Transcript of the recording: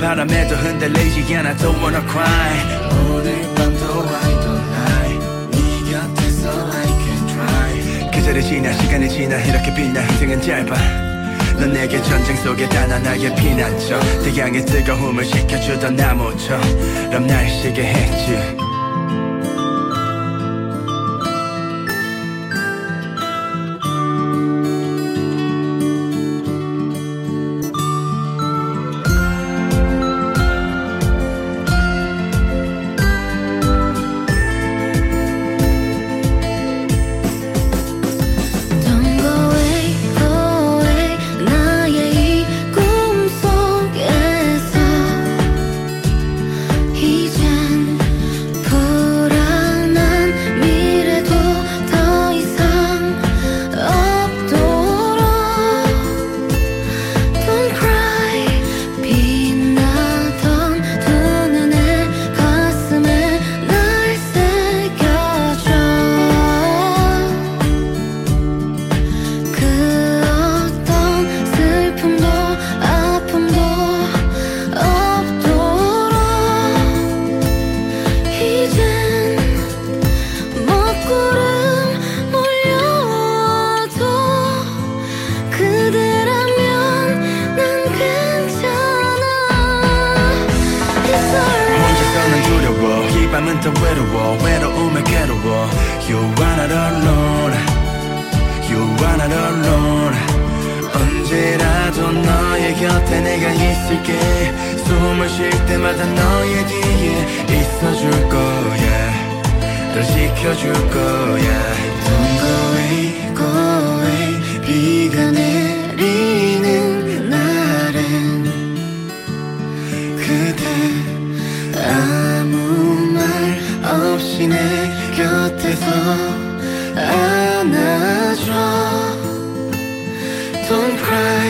바람에도 흔들리지 않아. Don't wanna cry. 오늘 밤도 I don't lie. 네 곁에서 I can try. 계절이 지나 시간이 지나 이렇게 빛나 인생은 짧아. 넌 내게 전쟁 속에 단 하나의 피난처. 태양의 뜨거움을 식혀주던 나무처럼 날 쉬게 했지 두려워. 이 밤은 더 외로워. 외로움에 괴로워. You are not alone. You are not alone. 언제라도 너의 곁에 내가 있을게. 숨을 쉴 때마다 너의 뒤에 있어줄 거야. 널 지켜줄 거야. Don't go away, 내 곁에서 안아줘. Don't cry